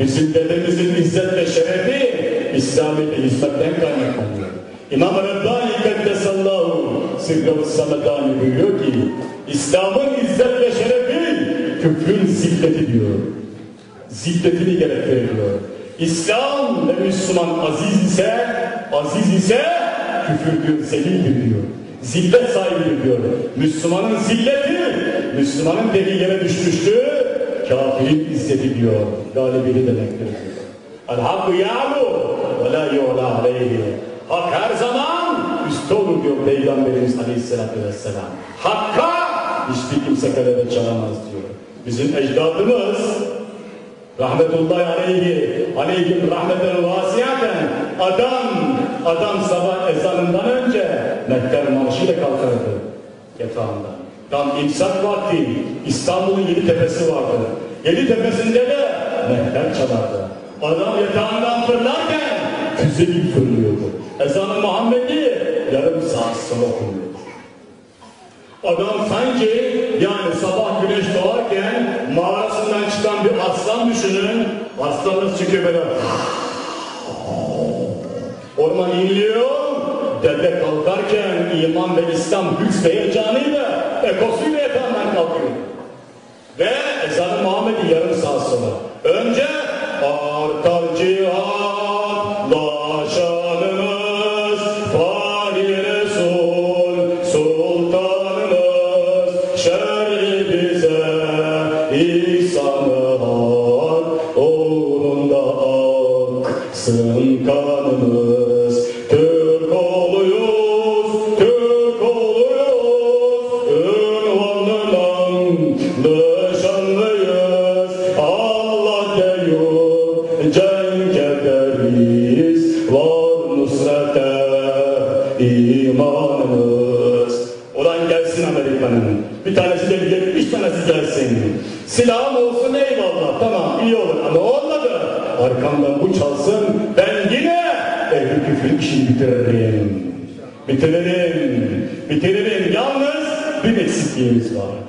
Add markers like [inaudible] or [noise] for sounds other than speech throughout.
Bizim dedemizin izzet ve şerefi İslamiyet'e hizmetten kaynaklanıyor. İmam Rabbani Kaddesallahu Sırrı Sametani buyuruyor ki İslam'ın izzet ve şerefi küfrün ziddeti diyor. Ziddetini gerektiriyor. İslam ve Müslüman aziz ise, aziz ise küfürdür, zelildir diyor. Zillet sahibidir diyor. Müslümanın zilleti, Müslümanın dediği yere düşmüştü, kafirin izzeti diyor. Galibiyeti demektir diyor. El-Hakkı ya'lu ve la yu'la aleyhi. Hak her zaman üstte olur diyor Peygamberimiz Aleyhisselatü Vesselam. Hakka hiçbir kimse kalede çalamaz diyor. Bizim ecdadımız rahmetullahi aleyhi aleyhim rahmeten vasiyaten adam adam sabah ezanından önce mehter marşıyla kalkardı yatağından. Tam imsak vakti İstanbul'un yedi tepesi vardı. Yedi tepesinde de mehter çalardı. Adam yatağından fırlarken füze gibi fırlıyordu. Ezan-ı Muhammed'i yarım saat sonra okunuyordu. Adam sanki yani sabah güneş doğarken mağarasından çıkan bir aslan düşünün. Aslan nasıl çıkıyor böyle. Orman inliyor. Dede kalkarken iman ve İslam heyecanıyla ekosuyla yatağından kalkıyor. Ve ezan-ı Muhammed'i yarım saat sonra. Önce Bitirelim, bitirelim. Yalnız bir eksikliğimiz var.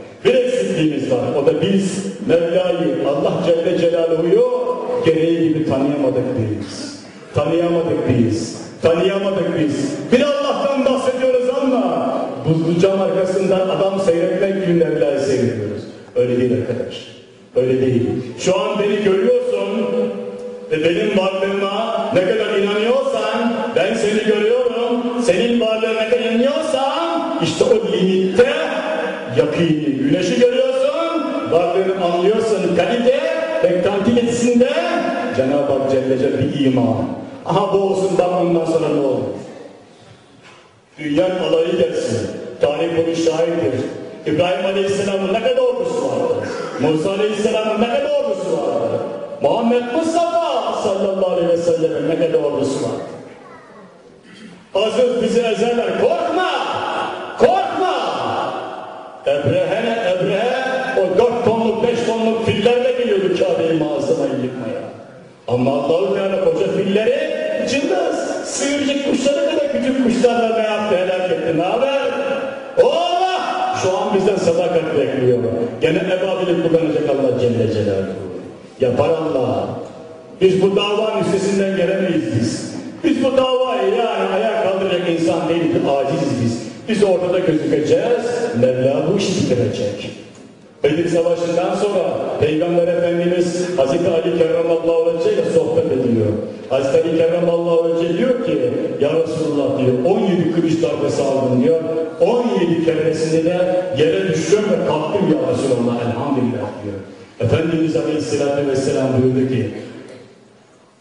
Peygamber Efendimiz Hazreti Ali Kerramallahu Vece ile sohbet ediyor. Hazreti Ali Kerramallahu Vece diyor ki Ya Resulullah diyor 17 kılıç darbesi aldım diyor. 17 keresinde de yere düştüm ve kalktım ya Resulullah elhamdülillah diyor. Efendimiz Aleyhisselatü Vesselam buyurdu ki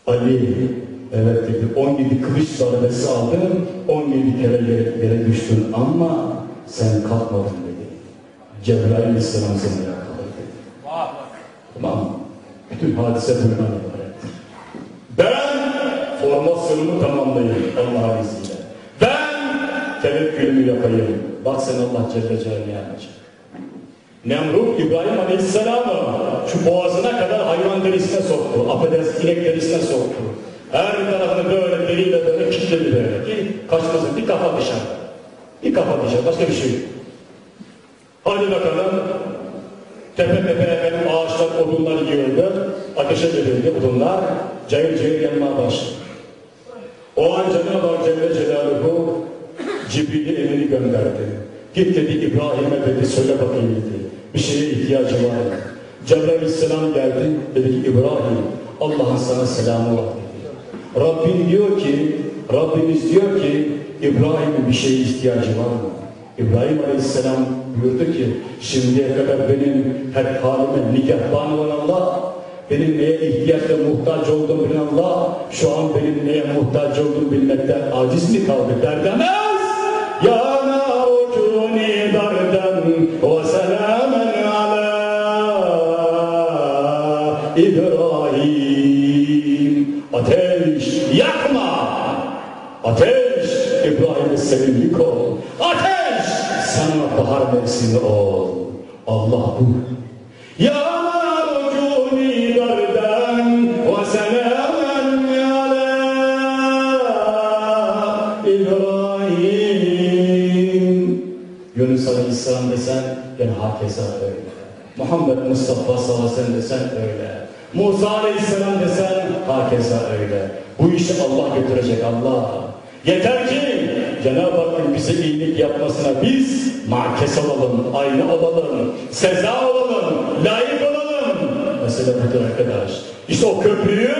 Ali evet dedi 17 kılıç darbesi aldın 17 kere yere, yere düştün ama sen kalkmadın dedi. Cebrail Aleyhisselam yakaladı dedi. Tamam? Bütün hadise bundan ibaret. Ben formasyonumu tamamlayayım Allah'ın izniyle. Ben tevekkülümü yapayım. Bak sen Allah Celle Celaluhu yapacak. Nemrut İbrahim Aleyhisselam'ı şu boğazına kadar hayvan derisine soktu. Affedersin inek derisine soktu. Her tarafını böyle deriyle böyle kilitledi böyle ki kaçmasın bir kafa dışarı. Bir kafa dışarı başka bir şey yok. Hadi bakalım tepe tepe efendim ağaçlar odunlar yığıldı. ateşe verildi odunlar cayır cayır yanmaya başladı. O an Cenab-ı Hak Celle Celaluhu Cibril'i emrini gönderdi. Git dedi İbrahim'e dedi söyle bakayım dedi. Bir şeye ihtiyacı var mı? Cebrail Aleyhisselam geldi dedi ki İbrahim Allah'ın sana selamı var dedi. Rabbim diyor ki Rabbimiz diyor ki İbrahim'in bir şeye ihtiyacı var mı? İbrahim Aleyhisselam buyurdu ki şimdiye kadar benim her halime nigahban olan Allah benim neye ihtiyaç ve muhtaç olduğumu bilen Allah şu an benim neye muhtaç olduğumu bilmekten aciz mi kaldı der demez. Ya narucuni dardan ve selamen ala İbrahim. Ateş yakma. Ateş İbrahim'e sevinlik ol. Ateş sana bahar mevsimi ol. Allah bu. Ya dardan ve selamen ala İbrahim. Yunus Aleyhisselam desen ben hakeza öyle. Muhammed Mustafa sallallahu aleyhi ve sellem desen öyle. Musa Aleyhisselam desen hakeza öyle. Bu işi Allah götürecek Allah. Yeter ki Cenab-ı Hakk'ın bize iyilik yapmasına biz makes olalım, aynı olalım, seza olalım, layık olalım. Mesela budur arkadaş. İşte o köprüyü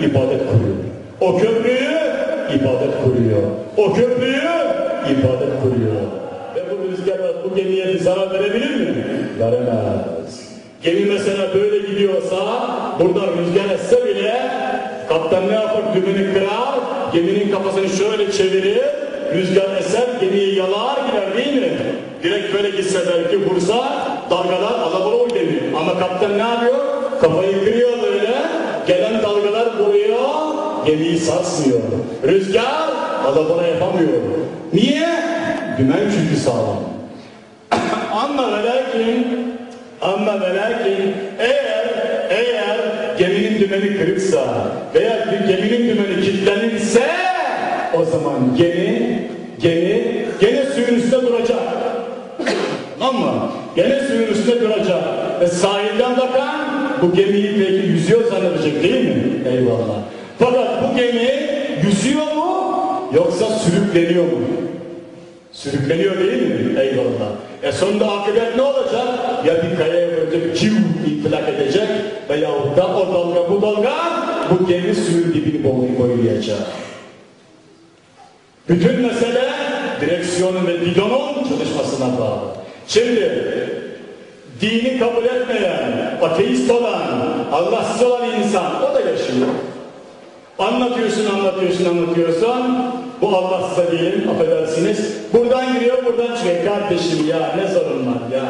ibadet kuruyor. O köprüyü ibadet kuruyor. O köprüyü ibadet kuruyor. Ve bu rüzgarlar bu gemiye bir zarar verebilir mi? Veremez. Gemi mesela böyle gidiyorsa buradan rüzgar esse bile kaptan ne yapar? Dümeni kırar, geminin kafasını şöyle çevirir, rüzgar eser, gemiyi yalar gider değil mi? Direkt böyle gitse belki vursa dalgalar alabora gemi. Ama kaptan ne yapıyor? Kafayı kırıyor böyle, gelen dalgalar vuruyor, gemiyi sarsmıyor. Rüzgar alabora yapamıyor. Niye? Dümen çünkü sağlam. [coughs] Ama ve lakin ama ve lakin eğer dümeni kırıksa veya bir geminin dümeni kilitlenirse o zaman gemi gemi gene suyun üstünde duracak. Ama gene suyun üstünde duracak. Ve sahilden bakan bu gemiyi belki yüzüyor zannedecek değil mi? Eyvallah. Fakat bu gemi yüzüyor mu yoksa sürükleniyor mu? Sürükleniyor değil mi? Eyvallah. E sonunda akıbet ne olacak? Ya bir kayaya vuracak, civ infilak edecek veyahut da o dalga bu dalga bu gemi suyun dibini boylayacak. Bütün mesele direksiyonun ve bidonun çalışmasına bağlı. Şimdi dini kabul etmeyen, ateist olan, Allahsız olan insan o da yaşıyor. Anlatıyorsun, anlatıyorsun, anlatıyorsun. Bu Allahsıza diyelim, affedersiniz. Buradan giriyor, buradan çıkıyor. Kardeşim ya ne sorun var ya.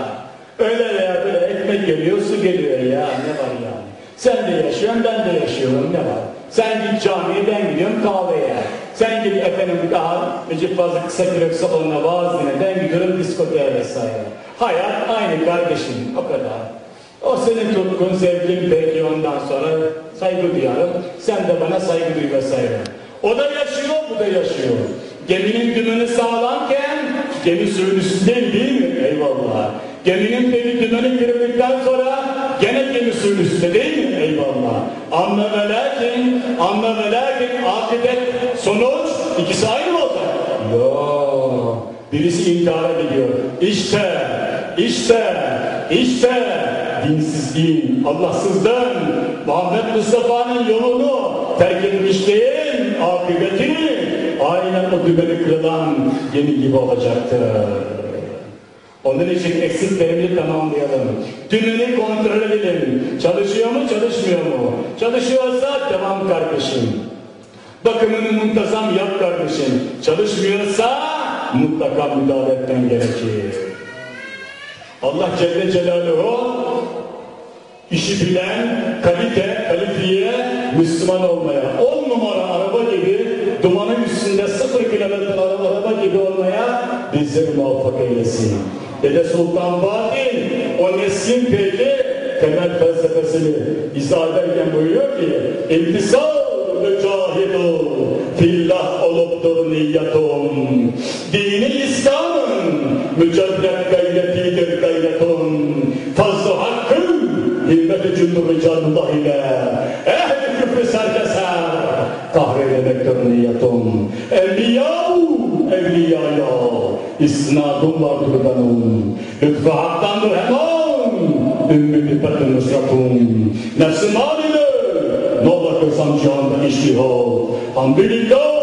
Öyle veya böyle ekmek geliyor, su geliyor ya. Ne var yani? Sen de yaşıyorsun, ben de yaşıyorum. Ne var? Sen git camiye, ben gidiyorum kahveye. Sen git efendim daha Necip Fazıl kısa kürek salonuna vaaz dinle. Ben gidiyorum diskoteye vesaire. Hayat aynı kardeşim. O kadar. O senin tutkun, sevgin peki ondan sonra saygı duyarım. Sen de bana saygı duy vesaire. O da yaşıyor, bu da yaşıyor. Geminin dümeni sağlamken gemi suyun üstünde değil mi? Eyvallah. Geminin beli dümeni kırıldıktan sonra gene gemi suyun üstünde değil mi? Eyvallah. Amma ve lakin, amma ve lakin akıbet sonuç ikisi aynı mı olacak? Yok. Birisi intihar ediyor. İşte, işte, işte dinsizliğin, Allahsızlığın, Muhammed Mustafa'nın yolunu terk etmişliğin akıbeti aynen o dümeni kırılan gemi gibi olacaktır. Onun için eksiklerimizi tamamlayalım. Dümeni kontrol edelim. Çalışıyor mu, çalışmıyor mu? Çalışıyorsa devam kardeşim. Bakımını muntazam yap kardeşim. Çalışmıyorsa mutlaka müdahale etmen gerekir. Allah Celle Celaluhu işi bilen, kalite, kalifiye Müslüman olmaya, on numara araba gibi dumanın üstünde sıfır kilometre araba, gibi olmaya bizleri muvaffak eylesin. Dede Sultan Bahattin o neslin peki temel felsefesini izah ederken buyuruyor ki İntisal mücahidu fillah oluptur niyetum Dini İslam'ın mücadele ile ehli küfrü serkeser kahreylemektir niyetum. Evliyahu evliyaya isnadum vardır benim lütfü haktandır hemen. Ümmü bitbetin nusratun. Nefsim haline ne olur kılsam cihanda iştihad. Hamdülillah.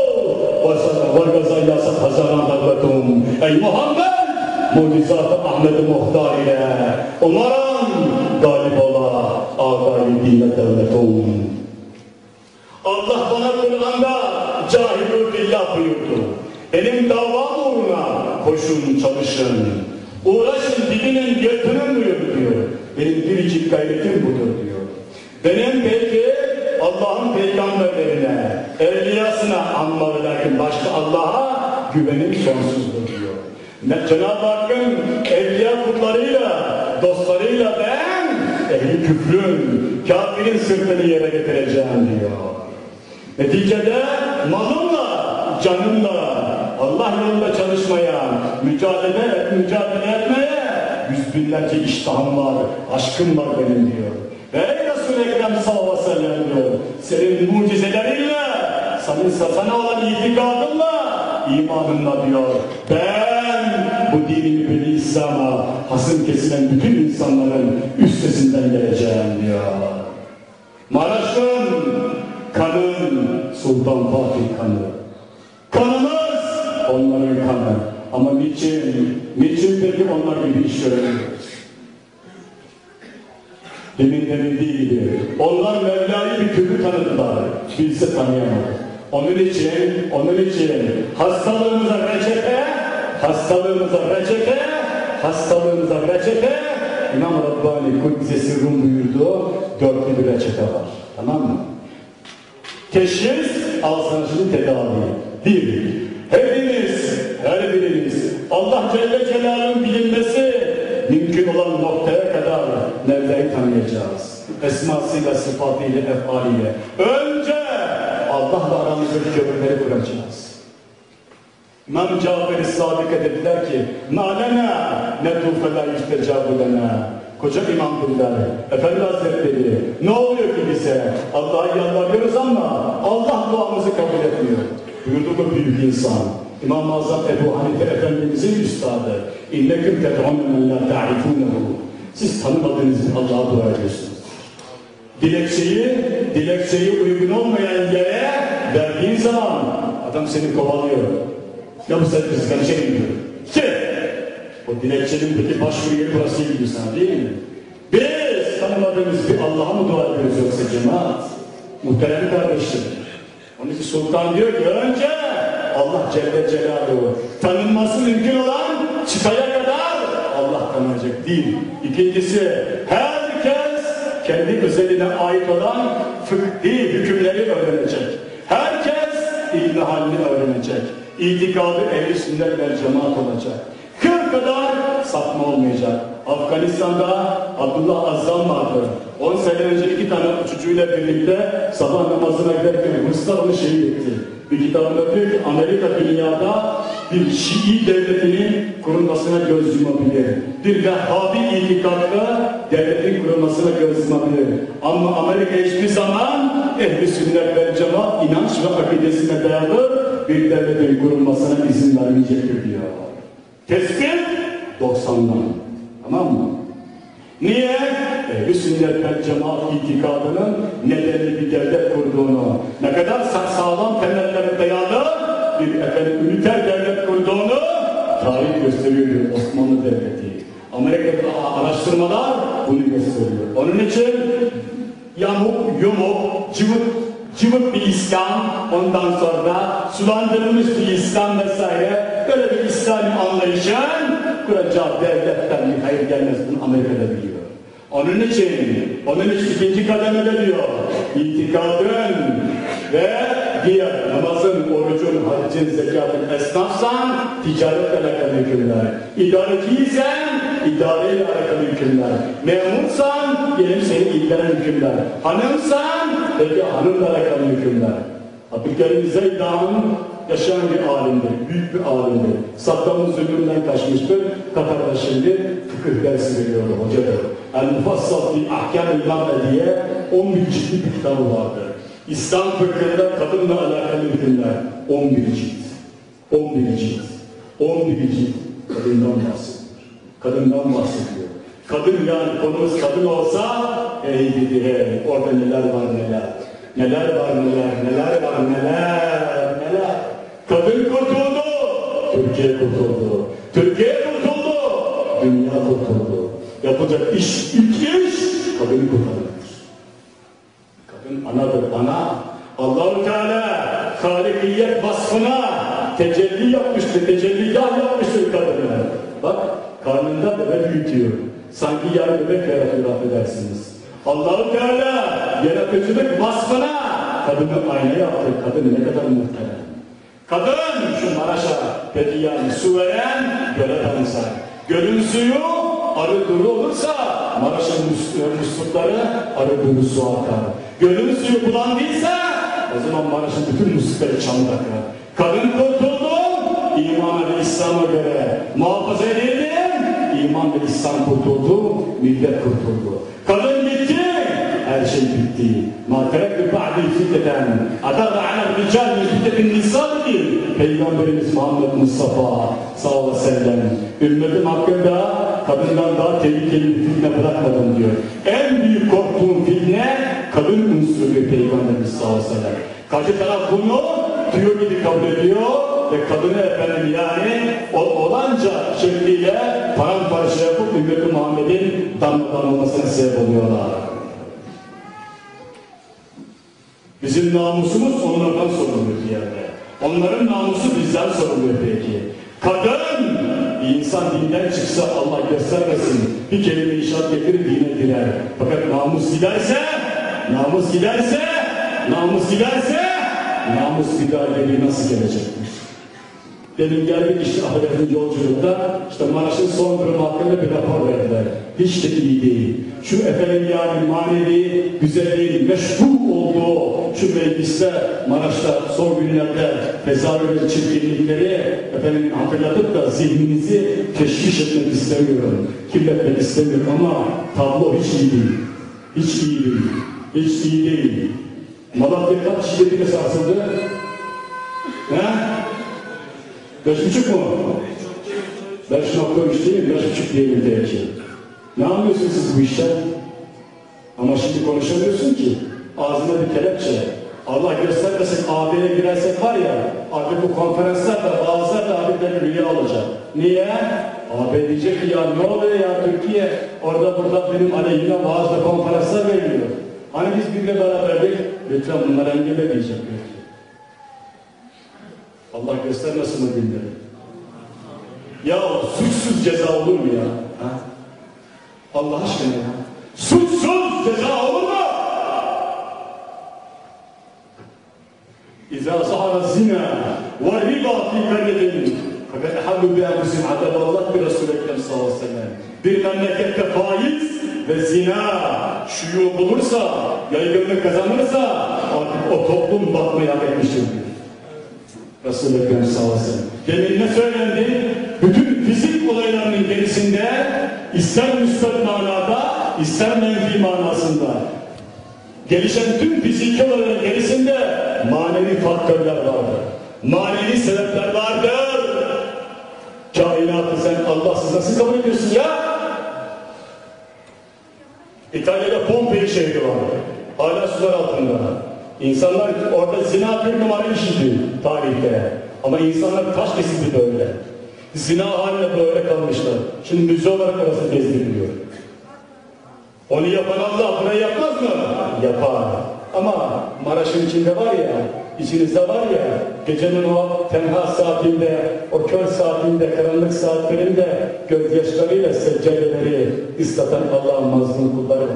Vargaza yasat hazaran davletum Ey Muhammed Mucizat-ı Ahmet-i Muhtar ile. Ola Ağabey dine devletum Allah bana Kur'an'da cahilü billah buyurdu. Benim davam uğruna koşun çalışın. Uğraşın dibinin götürün buyuruyor. Benim biricik gayretim budur diyor. Benim belki Allah'ın peygamberlerine, evliyasına anma ve lakin başka Allah'a güvenim sonsuzdur diyor. Cenab-ı Hakk'ın evliya kullarıyla, dostlarıyla ben ehli küfrün, kafirin sırtını yere getireceğim diyor. Neticede malımla, canımla, Allah yolunda çalışmaya, mücadele, mücadele etmeye yüz binlerce iştahım var, aşkım var benim diyor. Ve ey Resul-i Ekrem sallallahu diyor, senin mucizelerinle, senin sana olan itikadınla, imanınla diyor, ben bu dinimi beni İslam'a hasım kesilen bütün insanların üstesinden geleceğim diyor. Maraş'ın kanın Sultan Fatih kanı. Kanımız onların kanı. Ama niçin, niçin peki onlar gibi iş göremiyoruz? Demin de dediği gibi, onlar Mevla'yı bir türlü tanıdılar, bilse tanıyamadı. Onun için, onun için hastalığımıza reçete, hastalığımıza reçete, hastalığımıza reçete, İmam Rabbani Kuddise Rum buyurdu, dörtlü bir reçete var. Tamam mı? Teşhis, alsancılı tedavi. Bir, hepimiz, her birimiz Allah Celle Celal'ın bilinmesi mümkün olan noktaya kadar Mevla'yı tanıyacağız. Esmasıyla, sıfatıyla, efaliyle. Önce Allah'la aramızdaki köprüleri kuracağız. İmam Cafer-i Sadık'a dediler ki Nalena ne? Tufela yüstecabu lena Koca imam dediler Efendi Hazretleri ne oluyor ki bize? Allah'a yalvarıyoruz ama Allah duamızı kabul etmiyor. Buyurdu bu büyük insan. İmam-ı Azam Ebu Hanife Efendimizin üstadı İnneküm ted'un men la ta'rifunehu Siz tanımadığınız Allah'a dua ediyorsunuz. Dilekçeyi, dilekçeyi uygun olmayan yere verdiğin zaman adam seni kovalıyor. Ya bu sen kıskançe şey gidiyor. Ki o dilekçenin peki başvuru yeri burası gidiyor sana değil mi? Biz tanımadığımız bir Allah'a mı dua ediyoruz yoksa cemaat? Muhterem kardeşim. Onun için sultan diyor ki önce Allah Celle Celaluhu tanınması mümkün olan çıtaya kadar Allah tanınacak değil. İkincisi herkes kendi özeline ait olan fıkhi hükümleri öğrenecek. Herkes ilmi halini öğrenecek. İtikadı ehli sünnet vel cemaat olacak. Kır kadar sapma olmayacak. Afganistan'da Abdullah Azzam vardı. 10 sene önce iki tane uçucuyla birlikte sabah namazına giderken Ruslar onu şehit etti. Bir kitabında diyor ki Amerika dünyada bir Şii devletinin kurulmasına göz yumabilir. Bir Vehhabi itikadlı devletin kurulmasına göz yumabilir. Ama Amerika hiçbir zaman ehli sünnet ve cemaat inanç ve akidesine dayalı bir devletin kurulmasına izin vermeyecektir diyor. Tespit 90'dan. Tamam mı? Niye? Ehl-i sünnet cemaat itikadının nedeni bir devlet kurduğunu, ne kadar sağlam temellere dayalı bir efendim üniter devlet kurduğunu tarih gösteriyor Osmanlı Devleti. Amerika'da araştırmalar bunu gösteriyor. Onun için yamuk, yumuk, cıvık, cıvık bir İslam, ondan sonra sulandırılmış bir İslam vesaire böyle bir İslami anlayışın kuracağı devletten bir hayır gelmez bunu Amerika'da biliyor. Onun için, onun için ikinci kademede diyor, itikadın ve diğer namazın, orucun, haccın, zekatın esnafsan ticaretle alakalı hükümler. İdareciysen idareyle alakalı hükümler. Memursan gelip seni ilgilenen hükümler. Hanımsan peki hanımla alakalı hükümler. Abdülkerim Zeydan yaşayan bir alimdir, büyük bir alimdir. Saddam'ın zulmünden kaçmıştır. Katar'da şimdi fıkıh dersi veriyordu hocadır. El Mufassal fi Ahkam-ı diye 11 ciltli bir kitabı vardır. İslam fıkhında kadınla alakalı hükümler 11 cilt. 11 cilt. 11 cilt. Kadından bahsediyor. Kadından bahsediyor. Kadın yani konumuz kadın olsa ey dedi hey orada neler var neler. Neler var neler, neler var neler, neler. Kadın kurtuldu. Türkiye kurtuldu. Türkiye kurtuldu. Dünya kurtuldu. Yapacak iş, ilk iş kadını kurtarmak. Kadın anadır, ana. Allahu Teala halikiyet vasfına tecelli yapmıştır, tecelligah yapmıştır kadını. Bak karnında bebek büyütüyor. Sanki yarı bebek yaratıyor affedersiniz. Allahu Teala yaratıcılık vasfına kadını ayna yaptı. Kadın ne kadar muhterem. Kadın şu Maraş'a peki yani su veren göle danışar. Gölün suyu arı duru olursa Maraş'ın mus- muslukları arı duru su akar. Gölün suyu bulandıysa o zaman Maraş'ın bütün muslukları çamur akar. Kadın kurtuldu, iman ve İslam'a göre muhafaza edildi, iman ve İslam kurtuldu, millet kurtuldu. Kadın gitti, her şey bitti. Ma terekkü ba'di fitneten. Adada alel rical min fitnetin nisadır. Peygamberimiz Muhammed Mustafa sallallahu aleyhi ve sellem. Ümmetim hakkında kadından daha tehlikeli bir fitne bırakmadım diyor. En büyük korktuğum fitne kadın unsuru Peygamberimiz sallallahu aleyhi ve sellem. Karşı taraf bunu tüyo gibi kabul ediyor ve kadını efendim yani o olanca şekliyle paramparça yapıp ümmeti Muhammed'in damlalanmasına sebep oluyorlar. Bizim namusumuz onlardan soruluyor bir yerde. Onların namusu bizden soruluyor peki. Kadın, bir insan dinden çıksa Allah göstermesin. Bir kelime inşaat getirir dine girer. Fakat namus giderse, namus giderse, namus giderse, namus giderleri nasıl gelecekmiş? Benim geldik işte Ahmet'in yolculukta işte Maraş'ın son durumu hakkında bir rapor verdiler. Hiç de iyi değil. Şu efendim yani manevi güzelliğin meşhur olduğu şu mecliste Maraş'ta son günlerde tezahür çirkinlikleri efendim hatırlatıp da zihninizi teşviş etmek istemiyorum. Kirletmek istemiyorum ama tablo hiç iyi değil. Hiç iyi değil. Hiç iyi değil. Malatya kaç şiddetine sarsıldı? He? Beş buçuk mu? Beş nokta üç değil mi? Beş buçuk diyelim belki. Ne anlıyorsunuz siz bu işten? Ama şimdi konuşamıyorsun ki. Ağzına bir kelepçe. Allah göstermesin AB'ye girersek var ya, artık bu konferanslarda bazıları da abiden üye olacak. Niye? AB diyecek ki ya ne oluyor ya Türkiye, orada burada benim aleyhime bazı konferanslar veriliyor. Hani biz birle beraberdik, lütfen bunları engelle diyecek belki. Allah göstermesin o günleri. Ya suçsuz ceza olur mu ya? Ha? Allah aşkına ya. Suçsuz ceza olur mu? İzâ zahara zina ve riba fi karyetin fakat ehallu bi enfusin Allah bir Resul-i Ekrem sallallahu aleyhi ve sellem. Bir memlekette faiz ve zina şuyu bulursa, yaygınlık kazanırsa artık o toplum batmayı hak Resul-i Ekrem sallallahu aleyhi. Demin ne söylendi? Bütün fizik olaylarının gerisinde ister müsbet manada ister menfi manasında gelişen tüm fiziki olayların gerisinde manevi faktörler vardır. Manevi sebepler vardır. Kainatı sen Allahsız nasıl kabul ediyorsun ya? İtalya'da Pompei şehri var. Hala sular altında. İnsanlar orada zina bir numara işiydi tarihte. Ama insanlar taş kesildi böyle. Zina haline böyle kalmışlar. Şimdi müze olarak orası gezdiriliyor. Onu yapan Allah burayı yapmaz mı? Yapar. Ama Maraş'ın içinde var ya, içinizde var ya, gecenin o tenha saatinde, o kör saatinde, karanlık saatlerinde gözyaşlarıyla seccadeleri ıslatan Allah'ın mazlum kulları var.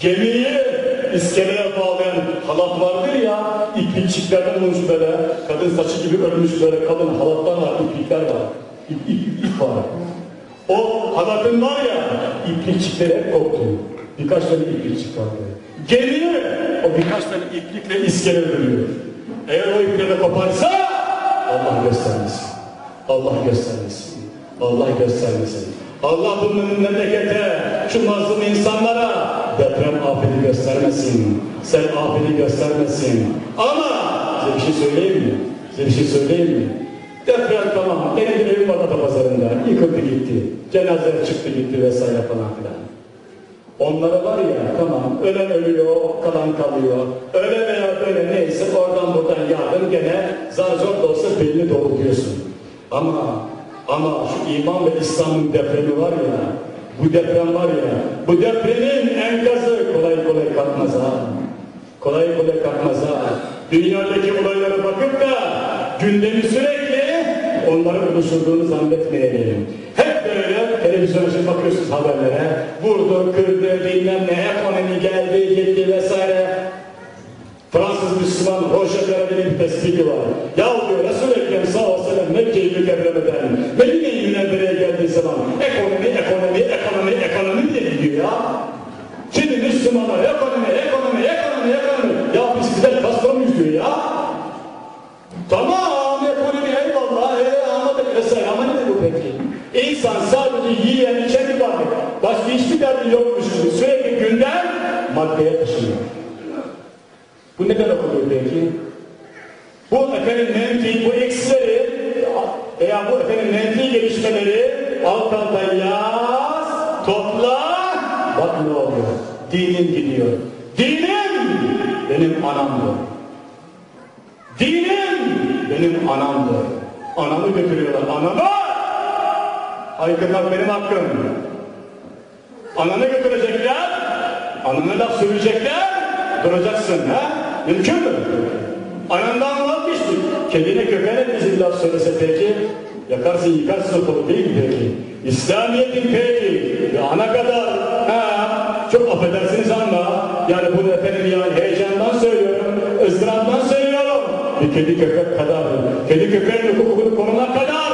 Gemiyi iskeleye bağlayan halat vardır ya, iplikçiklerden olmuş böyle, kadın saçı gibi örmüş böyle kalın halatlar var, iplikler var. İp, ip, ip, var. O halatın var ya, iplikçikleri hep koptu. Birkaç tane iplikçik vardı. Gemiyi o birkaç tane iplikle iskele duruyor. Eğer o ipleri koparsa Allah göstermesin. Allah göstermesin. Allah göstermesin. Allah bu memlekete, şu mazlum insanlara deprem afeti göstermesin. Sel afeti göstermesin. Ama size bir şey söyleyeyim mi? Size bir şey söyleyeyim mi? Deprem tamam. Benim bir evim var pazarında. Yıkıldı gitti. Cenazeler çıktı gitti vesaire falan filan. Onlara var ya tamam ölen ölüyor, kalan kalıyor. Öyle veya böyle neyse oradan buradan yardım gene zar zor da olsa belini doğrultuyorsun. Ama ama şu iman ve İslam'ın depremi var ya bu deprem var ya bu depremin enkazı kolay kolay kalkmaz ha. Kolay kolay kalkmaz ha. Dünyadaki olaylara bakıp da gündemi sürekli onları oluşturduğunu zannetmeyelim. Hep böyle televizyona şimdi bakıyorsunuz haberlere. Vurdu, kırdı, bilmem ne, ekonomi geldi, gitti vesaire. Fransız Müslüman Roger Garabin'in bir tespiti var. Ya derdi yokmuş gibi sürekli gündem maddeye taşınıyor. Bu ne demek oluyor peki? Bu efendim menfi, bu eksileri veya bu efendim menfi gelişmeleri alt alta yaz, topla, bak ne oluyor? Dinim gidiyor. Dinim benim anamdır. Dinim benim anamdır. Anamı götürüyorlar. Anamı! Haykırmak benim hakkım. Ananı götürecekler, anana laf söyleyecekler, duracaksın ha? Mümkün mü? Anandan vazgeçtik. Kedine köpeğine bizim laf söylese peki, yakarsın yıkarsın ortalık değil mi peki? İslamiyet'in peki, ya ana kadar, ha, çok affedersiniz ama, yani bunu efendim yani heyecandan söylüyorum, ızdıraptan söylüyorum. Bir kedi köpek kadar, kedi köpeğin hukukunu korumak kadar,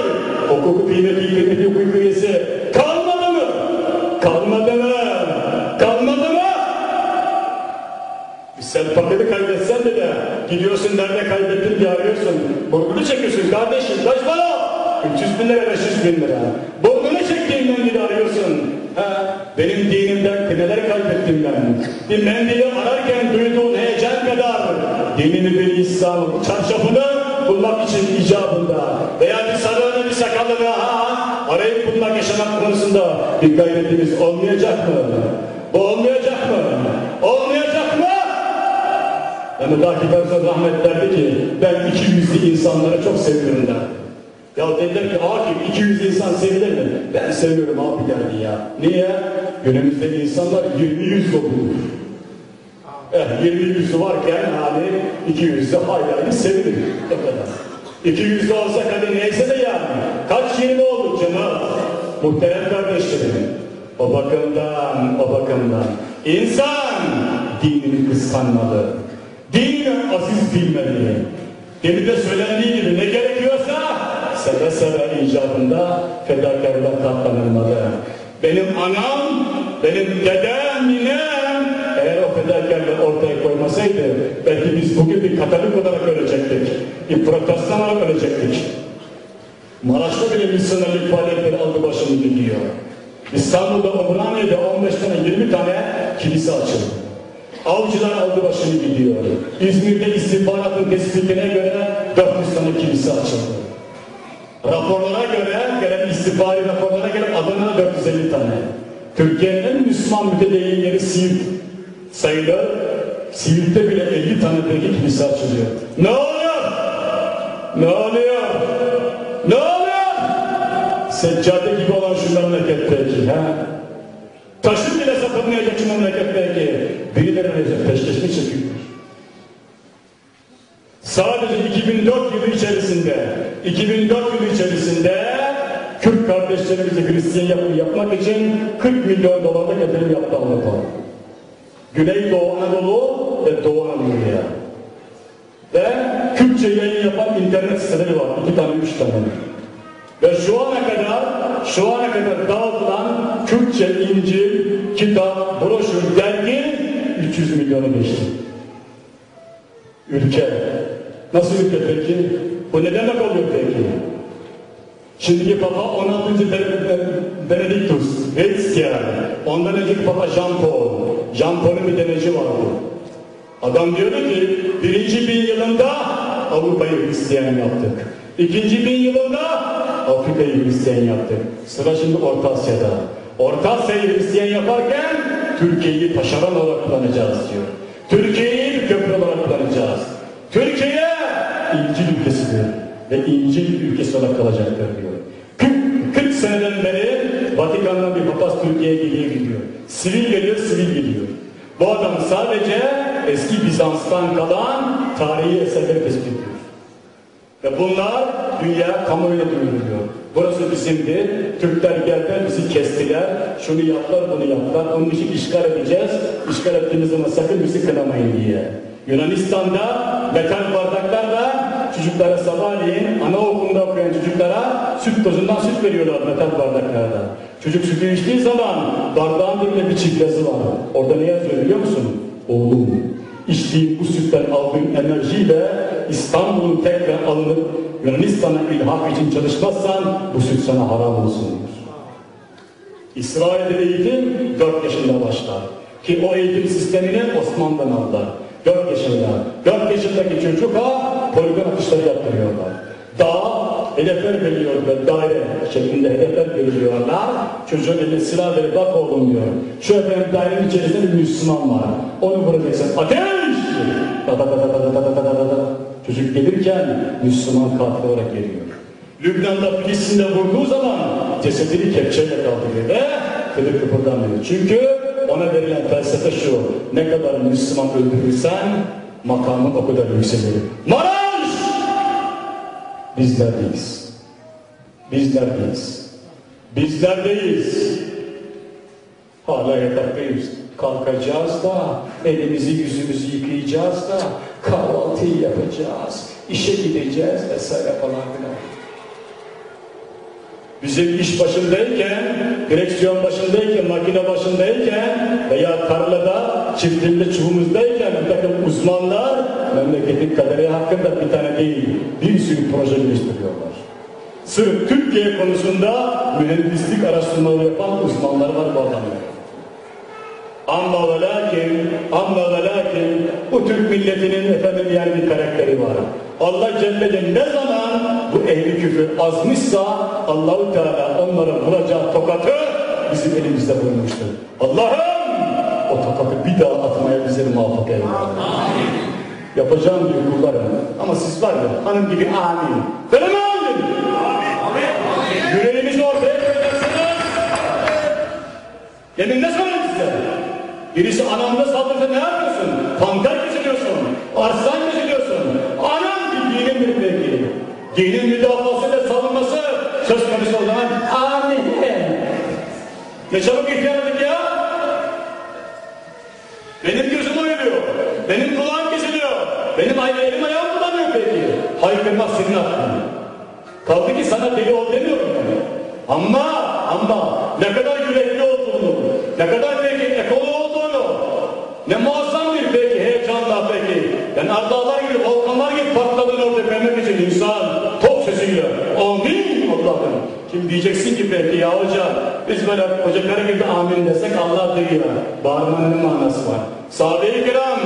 hukuku kıymeti, kıymeti hukuk üyesi kalmadı mı? Kalmadı mı? Kalmadı mı? Sen paketi kaybetsen de de gidiyorsun nerede kaybettin diye arıyorsun. Borcunu çekiyorsun kardeşim kaç para? 300 bin lira 500 bin lira. Borcunu çektiğinden bile arıyorsun. Ha, benim dinimden neler kaybettim ben. Bir mendili ararken duyduğun heyecan kadar dinini bir İslam çarşafını bulmak için icabında veya bir sarığını bir sakalını ha, arayıp bulmak yaşamak konusunda bir gayretimiz olmayacak mı? Olmayacak mı? Mehmet Akif Ersoy rahmet derdi ki ben iki yüzlü insanları çok seviyorum der. Ya dediler ki Akif iki yüzlü insan sevilir mi? Ben seviyorum abi derdi ya. Niye? Günümüzdeki insanlar yirmi yüzlü oluyor. Eh, 20 yüzlü varken hani iki yüzlü hayali sevilir. O kadar. İki yüzlü olsa hadi neyse de yani. Kaç yirmi olduk cemaat? Muhterem kardeşlerim. O bakımdan, o bakımdan. İnsan dinini kıskanmalı. Dinini aziz bilmeli. Demin de söylendiği gibi ne gerekiyorsa seve seve icabında fedakarlığa katlanılmalı. Benim anam, benim dedem, ninem eğer o fedakarlığı ortaya koymasaydı belki biz bugün bir Katolik olarak ölecektik. Bir protestan olarak ölecektik. Maraş'ta bile misyonerlik faaliyetleri aldı başını gidiyor. İstanbul'da Umraniye'de 15 tane 20 tane kilise açıldı. Avcılar aldı başını gidiyor. İzmir'de istihbaratın tespitine göre 400 tane kilise açıldı. Raporlara göre, gelen istihbari raporlara göre Adana 450 tane. Türkiye'nin en Müslüman mütedeyyin yeri Siirt sayılır. Siirt'te bile 50 tane peki kilise açılıyor. Ne oluyor? Ne oluyor? Ne oluyor? Seccade gibi olan şu memleket peki. Ha? Taşı bile sapırmayacak şu memleket belki. Birileri peşkeş mi çekiyor? Sadece 2004 yılı içerisinde, 2004 yılı içerisinde Kürt kardeşlerimizi Hristiyan yapı yapmak için 40 milyon dolarlık yatırım yaptı Avrupa. Güneydoğu Anadolu ve Doğu Anadolu'ya. Ve Kürtçe yayın yapan internet siteleri var. iki tane, üç tane. Ve şu ana kadar, şu ana kadar dağıtılan Kürtçe İncil, kitap, broşür, dergi 300 milyonu geçti. Ülke, Nasıl ülke peki? Bu ne demek oluyor peki? Şimdiki Papa 16. Benediktus, Rizkia, ondan önceki Papa Jean Paul. Jean Paul'un bir demeci vardı. Adam diyordu ki, birinci bin yılında Avrupa'yı Hristiyan yaptık. İkinci bin yılında Afrika'yı Hristiyan yaptık. Sıra şimdi Orta Asya'da. Orta Asya'yı Hristiyan yaparken Türkiye'yi taşeron olarak kullanacağız diyor. Türkiye'yi bir köprü olarak kullanacağız. Türkiye İncil ülkesidir ve İncil ülkesi olarak kalacaktır diyor. 40, 40 seneden beri Vatikan'dan bir papaz Türkiye'ye geliyor gidiyor. Sivil geliyor, sivil gidiyor. Bu adam sadece eski Bizans'tan kalan tarihi eserleri tespit ediyor. Ve bunlar dünya kamuoyuna duyuruluyor. Burası bizimdi. Türkler geldiler bizi kestiler. Şunu yaptılar bunu yaptılar. Onun için işgal edeceğiz. İşgal ettiğimiz zaman sakın bizi kınamayın diye. Yunanistan'da metal bardaklarla çocuklara sabahleyin anaokulunda okuyan çocuklara süt tozundan süt veriyorlar metal bardaklarda. Çocuk sütü içtiği zaman bardağın dibinde bir çift yazı var. Orada ne yazıyor biliyor musun? Oğlum içtiğin bu sütten aldığın enerjiyle İstanbul'un tekrar alınıp Yunanistan'a ilhak için çalışmazsan bu süt sana haram olsun diyor. İsrail'de eğitim 4 yaşında başlar. Ki o eğitim sistemini Osmanlı'dan aldılar. 4 yaşında. 4 yaşındaki çocuğa poligon atışları yaptırıyorlar. Dağ hedefler veriliyor ve daire şeklinde hedefler veriliyorlar. Çocuğun eline silah verip bak oğlum diyor. Şu efendim dairenin içerisinde bir Müslüman var. Onu vuracaksın. Ateş! Da da da da da da da da da da. Çocuk gelirken Müslüman katil olarak geliyor. Lübnan'da Filistin'de vurduğu zaman cesedini kepçeyle kaldırıyor ve kılı kıpırdamıyor. Çünkü ona verilen felsefe şu, ne kadar Müslüman öldürürsen makamın o kadar yükselir. Maraş! Bizlerdeyiz. Bizlerdeyiz. Bizlerdeyiz. Hala yataktayız. Kalkacağız da, elimizi yüzümüzü yıkayacağız da, kahvaltıyı yapacağız, işe gideceğiz vesaire falan filan. Bizim iş başındayken, direksiyon başındayken, makine başındayken veya tarlada, çiftlikte çubuğumuzdayken bir takım uzmanlar memleketin kaderi hakkında bir tane değil, bir sürü proje geliştiriyorlar. Sırf Türkiye konusunda mühendislik araştırmaları yapan uzmanlar var bu adamlar. Amma ve lakin, amma ve lakin bu Türk milletinin efendim yani bir karakteri var. Allah Celle ne zaman bu ehli küfür azmışsa Allahu Teala onlara vuracağı tokatı bizim elimizde bulmuştur. Allah'ım o tokatı bir daha atmaya bizleri muvaffak eyle. Yapacağım diyor kullarım. Ama siz var ya hanım gibi amin. Mi amin? Yüreğimizi ortaya koyacaksınız. Demin ne söyledim size? Birisi anamda saldırsa ne yapıyorsun? Pankart kesiliyorsun. Arslan kesiliyorsun. Anam bir dinin bir belki. Dinin müdafası ve savunması söz konusu o zaman amin. Ne çabuk ihtiyarladık ya? Benim gözüm uyuyor. Benim kulağım kesiliyor. Benim ay elim ayağım bulamıyor peki. Haykırmak senin hakkın. Kaldı ki sana deli ol demiyorum. Ama ama ne kadar yürekli olduğunu, ne kadar belki ekolu olduğunu, ne muazzam bir belki heyecanla belki. Yani ardağlar gibi, volkanlar gibi patladın orada vermek için insan top sesiyle. Amin Allah'ım. Şimdi diyeceksin ki belki ya hoca biz böyle hocalara gibi amin desek Allah duyuyor. Bağırmanın manası var? Sahabe-i kiram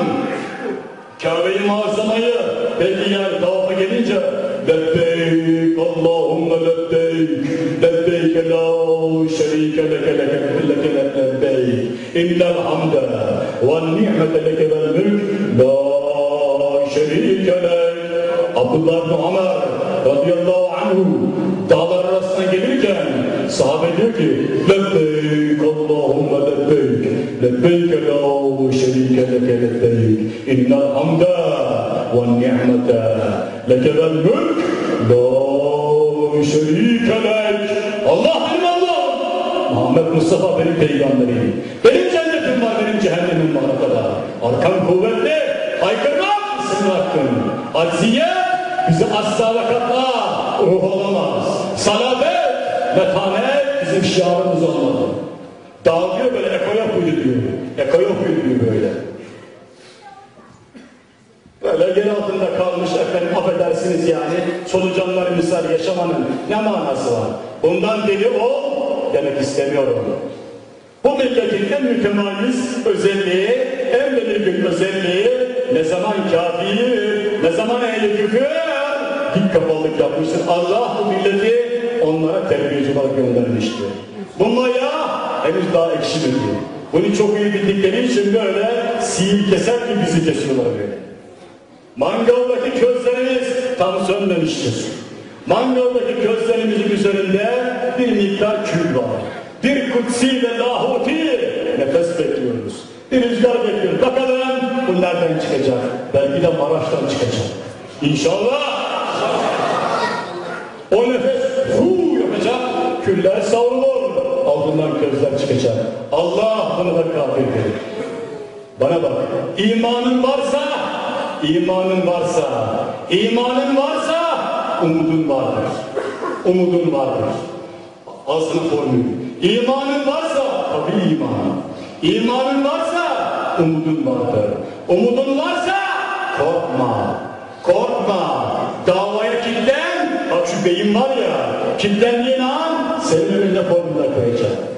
Kabe-i Muazzama'yı belki yani tavafa gelince Lebbeyk Allahümme lebbeyk Lebbeyk la şerike leke leke leke lebbeyk. İnnel hamde ve ni'mete leke vel mülk La şerike lek. Abdullah bin Ömer radıyallahu anhu dağlar arasına gelirken sahabe diyor ki Lebbeyk Allahümme lebbeyk Lebbeyk la şerike leke lebbeyk إن الحمد والنعمة. لك ذا الملك لا شريك لك. الله الله. محمد مصطفى benim peygamberim. Ekşimedi. Bunu çok iyi bildikleri için böyle sihir keser gibi bizi kesiyorlar böyle. Mangaldaki közlerimiz tam sönmemiştir. Mangaldaki közlerimizin üzerinde bir miktar kül var. Bir kutsi ve lahuti nefes bekliyoruz. Bir rüzgar bekliyoruz. Bakalım bu nereden çıkacak? Belki de Maraş'tan çıkacak. İnşallah. O nefes hu yapacak. Küller savrulur. Altından közler çıkacak. Allah bunu da kafirdir. Bana bak. İmanın varsa, imanın varsa, imanın varsa umudun vardır. Umudun vardır. Ağzına formül. İmanın varsa tabi iman. İmanın varsa umudun vardır. Umudun varsa korkma. Korkma. Davaya kilitlen. Bak şu beyin var ya. Kilitlendiğin an senin önünde formüller koyacak.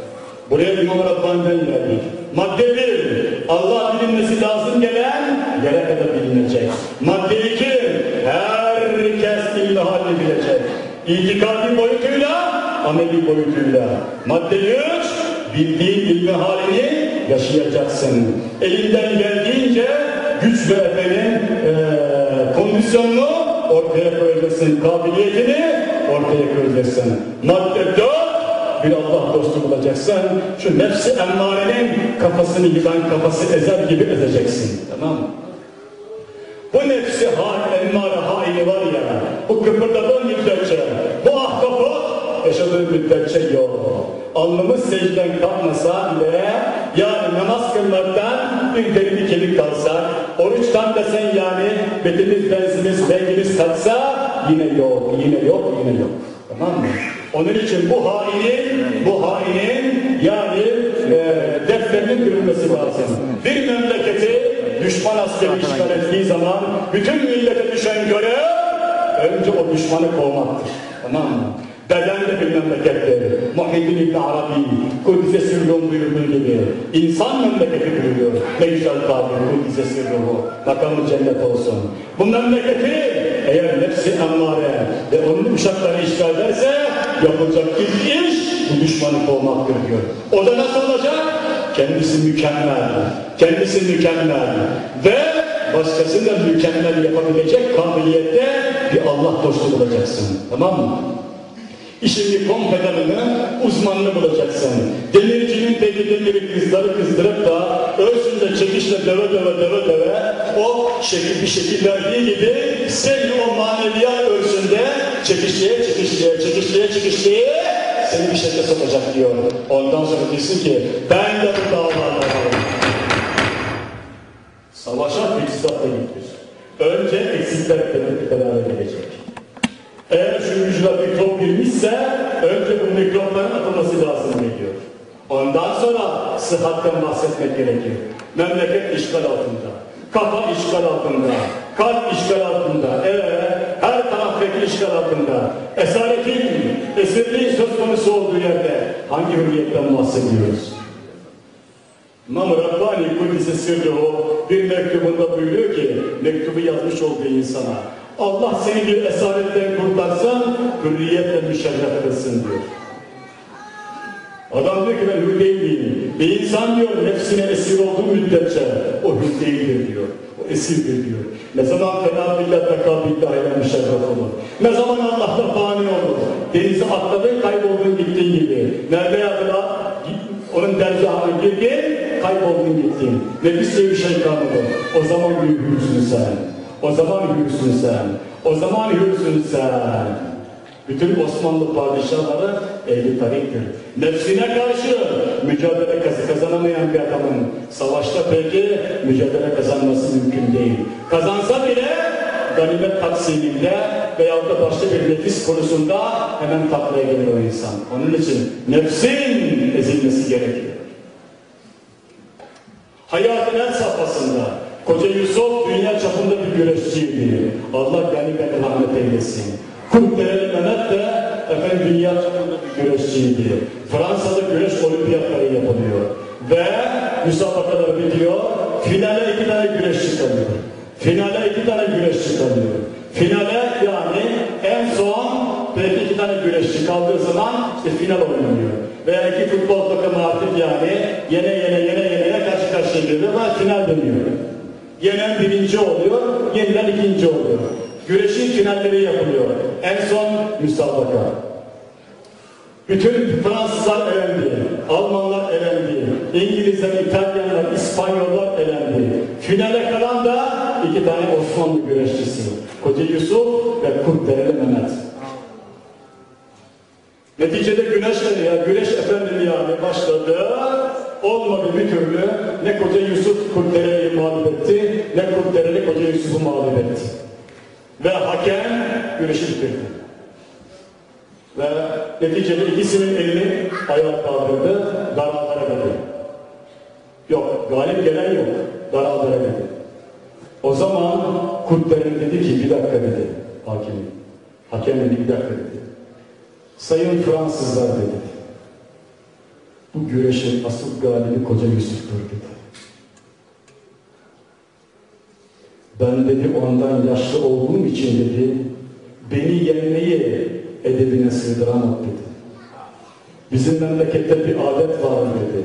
Buraya İmam Rabbani'den geldik. Madde bir, Allah bilinmesi lazım gelen yere kadar bilinecek. Madde iki, herkes ilmi halini bilecek. İtikadi boyutuyla, ameli boyutuyla. Madde üç, bildiğin ilmi halini yaşayacaksın. Elinden geldiğince güç ve efendim eee kondisyonunu ortaya koyacaksın. Kabiliyetini ortaya koyacaksın. Madde dört, bir Allah dostu bulacaksan şu nefsi emmarenin kafasını yılan kafası ezer gibi ezeceksin. Tamam mı? Bu nefsi ha, emmare haini var ya, bu kıpırdadığı müddetçe, bu ahkapı yaşadığı müddetçe yok. Alnımız secden kalkmasa bile, yani namaz kılmaktan bir deri bir kemik kalsak, oruçtan desen yani betimiz, benzimiz, rengimiz kalksa yine yok, yine yok, yine yok. Tamam mı? Onun için bu hainin, bu hainin yani e, defterinin kırılması lazım. Bir memleketi düşman askeri işgal ettiği zaman bütün millete düşen görev önce o düşmanı kovmaktır. Tamam mı? Beden de bir memlekettir. Muhyiddin İbni Arabi, Kudüs'e sürgün buyurduğu gibi. insan memleketi buyuruyor. Güzel tabir, Kudüs'e sürgün. Makamı cennet olsun. Bu memleketi eğer nefsi emmare ve onun uşakları işgal ederse yapılacak ilk iş bu düşmanı kovmaktır diyor. O da nasıl olacak? Kendisi mükemmel. Kendisi mükemmel. Ve başkasını da mükemmel yapabilecek kabiliyette bir Allah dostu bulacaksın. Tamam mı? İşini kompedanını, uzmanını bulacaksın. Demircinin peki demiri kızları kızdırıp da ölsünde çekişle döve döve döve döve o şekil bir şekil verdiği gibi seni o maneviyat ölsünde çekişleye çekişleye çekişleye çekişleye seni bir şekilde sokacak diyor. Ondan sonra diyorsun ki ben de bu davalarda Savaşa teçhizatla gidiyor. Önce eksikler beraber gelecek. Eğer şu vücuda mikrop girmişse önce bu mikropların atılması lazım geliyor. Ondan sonra sıhhatten bahsetmek gerekiyor. Memleket işgal altında. Kafa işgal altında. Kalp işgal altında. Evet, işgal altında. Esaretin, esirliğin söz konusu olduğu yerde hangi hürriyetten bahsediyoruz? İmam-ı Rabbani Kudüs'e sırrı o bir mektubunda buyuruyor ki mektubu yazmış olduğu insana Allah seni bir esaretten kurtarsa hürriyetle müşerref kılsın diyor. Adam diyor ki ben hür değilim. Bir insan diyor nefsine esir olduğu müddetçe o hür değildir diyor. Esirdir diyor. Ne zaman fena billah beka billahiyle müşerref olur. Ne zaman Allah'la fani olur. Denize atladın kayboldun gittin gibi. Nerede yazılar? Onun dergahına girdin, kayboldun gittin. Nefis diye bir şey kalmadı. O zaman hürsün sen. O zaman hürsün sen. O zaman hürsün sen. Bütün Osmanlı padişahları ehli tariktir. Nefsine karşı mücadele kazanamayan bir adamın savaşta peki mücadele kazanması mümkün değil. Kazansa bile ganimet taksiminde veyahut da başka bir nefis konusunda hemen taklaya gelir o insan. Onun için nefsin ezilmesi gerekiyor. Hayatın her safhasında Koca Yusuf dünya çapında bir güreşçiydi. Allah gani gani rahmet eylesin. Kurtdereli Mehmet de efendim dünya çapında bir güreşçiydi. Fransa'da güreş olimpiyatları yapılıyor. Ve müsabakalar bitiyor. Finale iki tane güreşçi kalıyor. Finale iki tane güreşçi kalıyor. Finale yani en son belki iki tane güreşçi kaldığı zaman işte final oynanıyor. Veya iki futbol takımı artık yani yene yene yene yene karşı karşıya geliyor ve final dönüyor. Yenen birinci oluyor, yenilen ikinci oluyor. Güreşin finalleri yapılıyor. En son müsabaka. Bütün Fransızlar elendi, Almanlar elendi, İngilizler, İtalyanlar, İspanyollar elendi. Finale kalan da iki tane Osmanlı güreşçisi. Koca Yusuf ve Kurtdereli Mehmet. Neticede güneş ya güneş efendim yani başladı. Olmadı bir türlü ne koca Yusuf Kurtdereli'yi mağlup etti ne Kurtdereli koca Yusuf'u mağlup etti. Ve hakem güneşi bitirdi. Ve neticede ikisinin elini ayağa kaldırdı, daraltıra dedi. Yok, galip gelen yok, daraltıra dedi. O zaman Kurtdereli dedi ki bir dakika dedi hakim. Hakem dedi bir dakika dedi. Sayın Fransızlar dedi. Bu güreşin asıl galibi koca Yusuf'tur dedi. Ben dedi ondan yaşlı olduğum için dedi beni yenmeyi edebine sığdıramadı dedi. Bizim memlekette bir adet var dedi.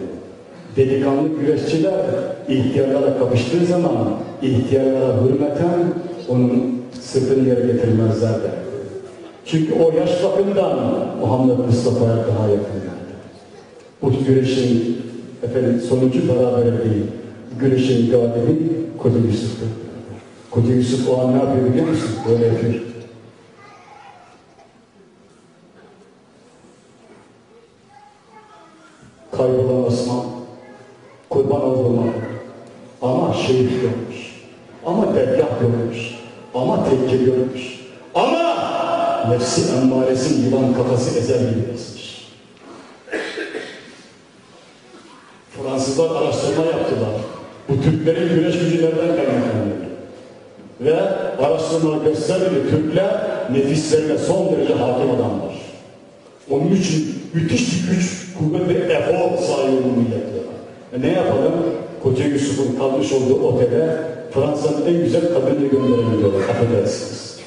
Delikanlı güreşçiler ihtiyarlara kapıştığı zaman ihtiyarlara hürmeten onun sırtını yere getirmezler derdi. Çünkü o yaş bakımdan Muhammed Mustafa'ya daha yakınlardı. Bu güreşin efendim, sonucu beraber değil. Güreşin galibi Koca Yusuf'tu. Koca Yusuf o an ne yapıyor biliyor musun? Böyle yapıyor. Kaybolan Osman, kurban olduğuma ama şehit görmüş, ama dergah görmüş, ama tekkil görmüş, ama nefsi emmaresi yılan kafası ezer gibi esmiş. Fransızlar araştırma yaptılar. Bu Türklerin güneş gücü nereden kaynaklanıyor? Ve araştırmalar gösterdi Türkler nefislerine son derece hakim adamlar. Onun için müthiş bir güç, kuvvet ve efor sahibi bu milletler. E ne yapalım? Koca Yusuf'un kalmış olduğu otele Fransa'nın en güzel kadını gönderebiliyorlar. Affedersiniz.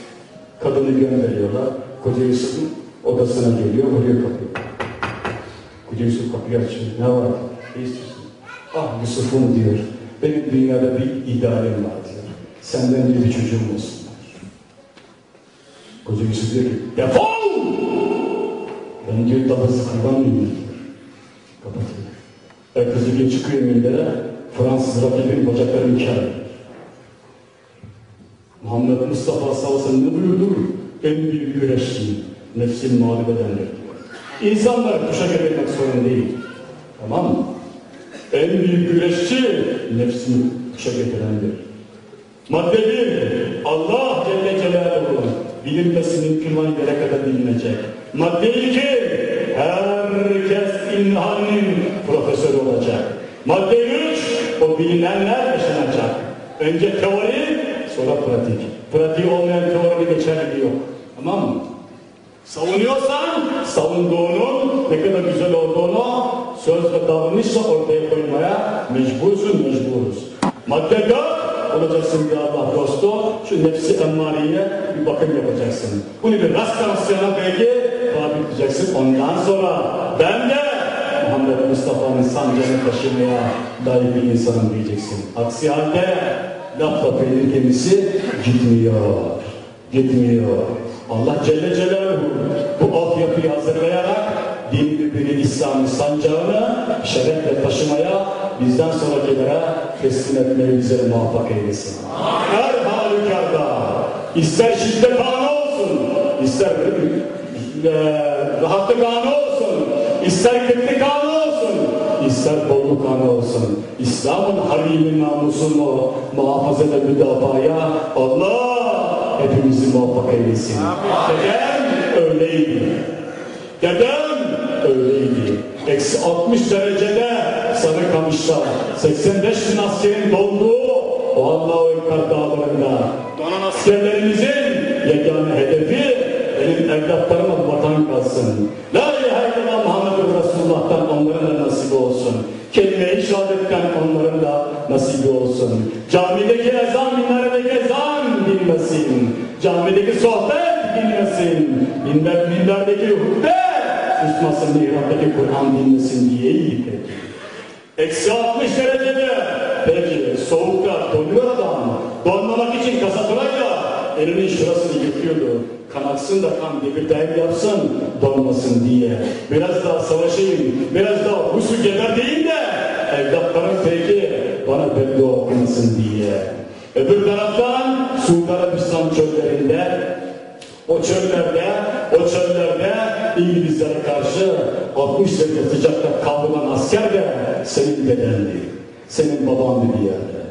Kadını gönderiyorlar. Koca Yusuf'un odasına geliyor, vuruyor kapıyı. Koca Yusuf kapıyı açıyor. Ne var? Ne istiyorsun? Ah Yusuf'um diyor. Benim dünyada bir idealim var diyor. Senden bir çocuğum olsun. Koca Yusuf diyor ki defol! Ben diyor babası kurbanlıyım diyor. Kapatıyor. Ertesi gün çıkıyor mindere, Fransız rakibin bacaklarını kâr Muhammed Mustafa sellem ne buyurdu? En büyük güreşçi, nefsin mağlup edendir. İnsanlar kuşa getirmek sorun değil. Tamam mı? En büyük güreşçi nefsini kuşa getirendir. Madde bir, Allah Celle Celaluhu bilinmesi mümkün olan yere kadar bilinecek. Madde iki, herkes ilhanin profesörü olacak. Madde üç, o bilinenler yaşanacak. Önce teori, sonra pratik. Pratiği olmayan teoride geçerliliği yok. Tamam mı? Savunuyorsan savunduğunun ne kadar güzel olduğunu söz ve davranışla ortaya koymaya mecbursun, mecburuz. Madde dört, olacaksın bir Allah dostu, şu nefsi emmareye bir bakım yapacaksın. Bunu bir rastlasyona belki tabi edeceksin. Ondan sonra ben de Muhammed Mustafa'nın sancını taşımaya layık bir insanım diyeceksin. Aksi halde lafla peynir gemisi gitmiyor. Gitmiyor. Allah Celle Celaluhu bu altyapıyı hazırlayarak dini bir İslam'ın sancağını şerefle taşımaya bizden sonrakilere teslim etmeyi bize muvaffak eylesin. Her halükarda ister şiddet anı olsun, ister e, rahatlık anı olsun, ister kıtlık anı olsun, ister bolluk anı olsun. İslam'ın harimi namusunu muhafaza ve müdafaya Allah hepimizi muvaffak eylesin. Dedem öyleydi. Dedem öyleydi. Eksi 60 derecede Sarıkamış'ta 85 bin askerin dolduğu o Allah-u Ekber dağlarında donan askerlerimizin yegane hedefi benim evlatlarıma vatan kalsın. La ilahe illallah Muhammedur Resulullah'tan onların da nasibi olsun. Kelime-i şehadetten onların da nasibi olsun. Camideki ezan, minaredeki ezan dinmesin. Camideki sohbet dinmesin. Minber, minberdeki hutbe susmasın, mihraptaki Kur'an dinlesin diye iyi peki. Eksi 60 derecede. Peki soğukta donuyor adam. Donmamak için kasapırayla elinin şurasını yıkıyordu. Kanaksın da kan demir dayak yapsın donmasın diye. Biraz daha savaşayım, biraz daha husu geberdeyim de evlatlarım peki bana beddua okumasın diye. Öbür taraftan Suudi Arabistan çöllerinde o çöllerde, o çöllerde İngilizlere karşı 60 derece sıcakta kavrulan asker de senin dedendi. Senin babandı bir yerde.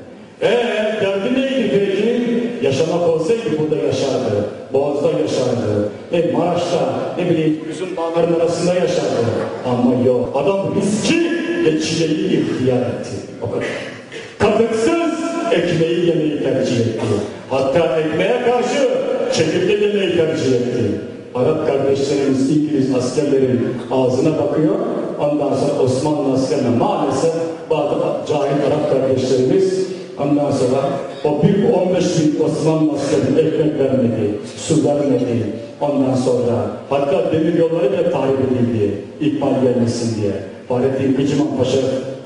Eee derdi neydi peki? Yaşamak olsaydı burada yaşardı. Boğaz'da yaşardı. E Maraş'ta ne bileyim üzüm bağların arasında yaşardı. Ama yok. Adam riski ve çileyi ihtiyar etti. O kadar. Katıksız ekmeği yemeyi tercih etti. Hatta ekmeğe karşı yemeyi tercih etti. Arap kardeşlerimiz İngiliz askerlerin ağzına bakıyor. Ondan sonra Osmanlı askerine maalesef bazı cahil Arap kardeşlerimiz ondan sonra o bir 15 bin Osmanlı askerine ekmek vermedi, su vermedi. Ondan sonra hatta demir yolları da tahrip edildi ikmal gelmesin diye. Fahrettin Kıcıman Paşa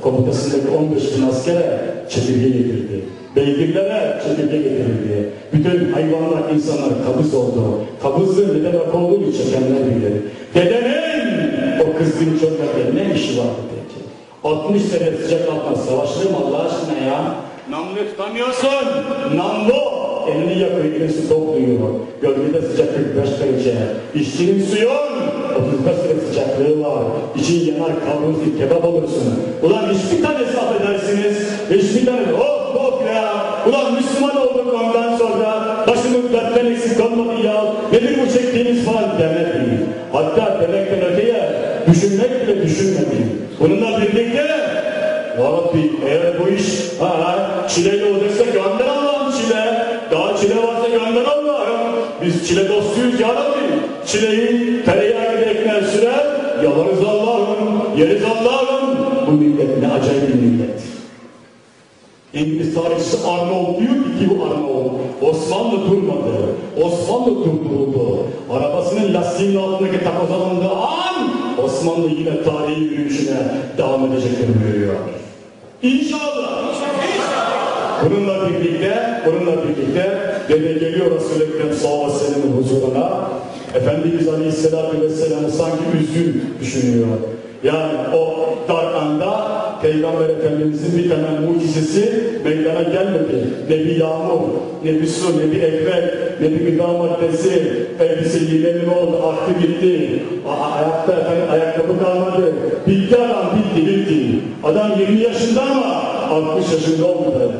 komutasındaki 15 bin askere çekirge yedirdi. Beygirlere çekirge getirildi. Bütün hayvanlar, insanlar kabız oldu. Kabızın ne demek olduğunu çekenler bilir. Dedenin o kızgın çöplerde ne işi vardı peki? 60 sene sıcak altında savaşır mı Allah aşkına ya? Namlu tutamıyorsun. Namlu elini yakıyor, elini su topluyor. Gölgede sıcaklık 5 derece. İçtiğin suyun 35 derece sıcaklığı var. İçin yanar kavrulur, kebap olursun. Ulan hiçbir tanesi affedersiniz. Hiçbir tanesi. Oh oh ya. Ulan Müslüman olduk ondan sonra. Başımız dertten eksik kalmadı ya. Nedir bu çektiğiniz falan demedi. Hatta demekten öteye düşünmek bile düşünmedi. Bununla birlikte ya Rabbi eğer bu iş ha, çileyle olacaksa gönder Allah'ım çile. Daha çile varsa gönder Allah'ım. Biz çile dostuyuz ya Rabbi. Çileyi tereyağı ekmeğe sürer. Yalarız Allah'ım. Yeriz Allah'ım. Bu millet ne acayip bir millet. İngiliz tarihçisi Arnold diyor ki bu Arnold Osmanlı durmadı. Osmanlı durduruldu. Arabasının lastiğinin altındaki takoz alındığı an Osmanlı yine tarihi yürüyüşüne devam edecektir buyuruyor. İnşallah. Bununla birlikte, bununla birlikte dede geliyor Resul-i Ekrem sallallahu aleyhi ve sellem'in huzuruna. Efendimiz Aleyhisselatü Vesselam'ı sanki üzgün düşünüyor. Yani o dar anda Peygamber Efendimizin bir tane mucizesi meydana gelmedi. Ne bir yağmur, ne bir su, ne bir ekmek, ne bir gıda maddesi, elbise mi oldu, aktı gitti. Ayakta efendim, ayakkabı kalmadı. Bitti adam, bitti, bitti. Adam 20 yaşında ama 60 yaşında oldu.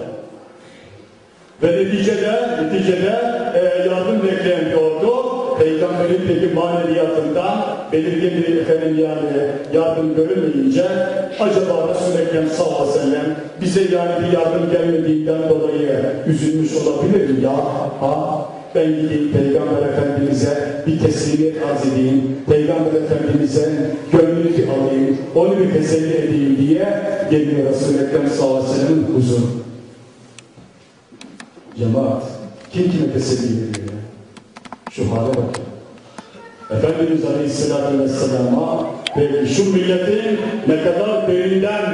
Ve neticede, neticede e, yardım bekleyen bir ordu Peygamberin peki maneviyatından belirgin bir efendim yani yardım görülmeyince acaba Resul-i Ekrem sallallahu aleyhi ve sellem bize yani bir yardım gelmediğinden dolayı üzülmüş olabilir mi ya? Ha? Ben gideyim Peygamber Efendimiz'e bir teslimiyet arz edeyim. Peygamber Efendimiz'e gönlünü alayım. Onu bir teselli edeyim diye geliyor Resul-i Ekrem sallallahu aleyhi ve sellem'in huzuru. Cemaat, kim kime teselli ediyor? Şu hale bak. Efendimiz Aleyhisselatü Vesselam'a ve şu milletin ne kadar derinden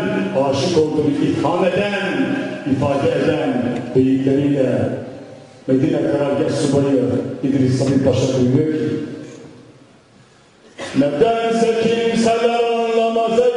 aşık olduğunu ifham eden, ifade eden beyikleriyle Medine Karargah Subayı İdris Sabit Paşa buyuruyor ki Nedense kimseler anlamaz eyvah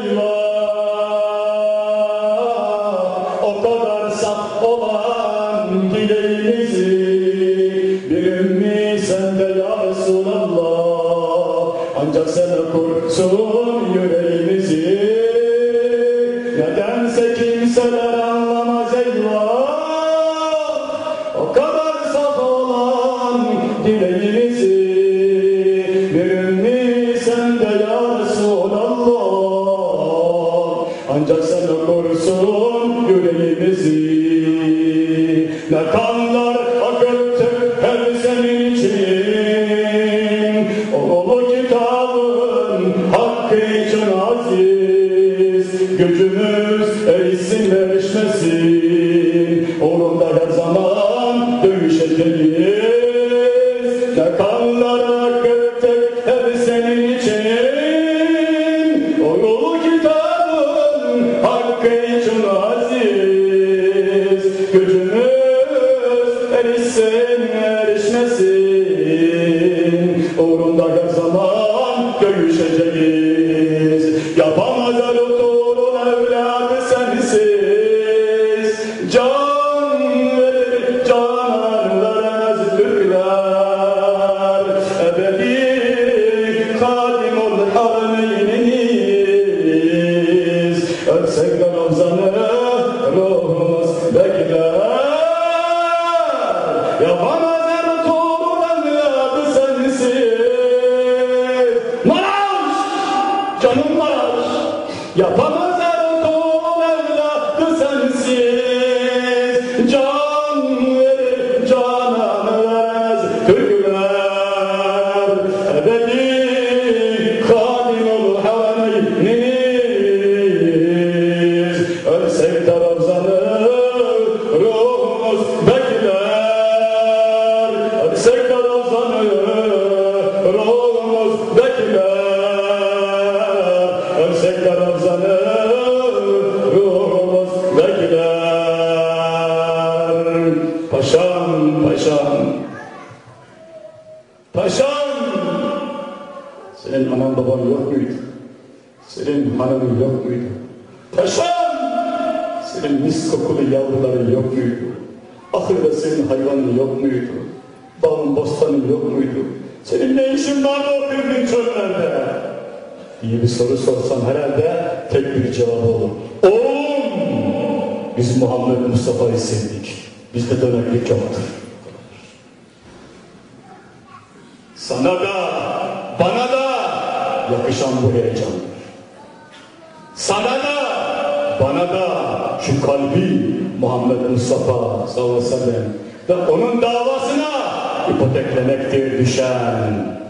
alone. hayatı dönemli çoktur. Sana da, bana da yakışan bu heyecan. Sana da, bana da şu kalbi Muhammed Mustafa sallallahu aleyhi ve sellem ve onun davasına ipoteklemektir düşen.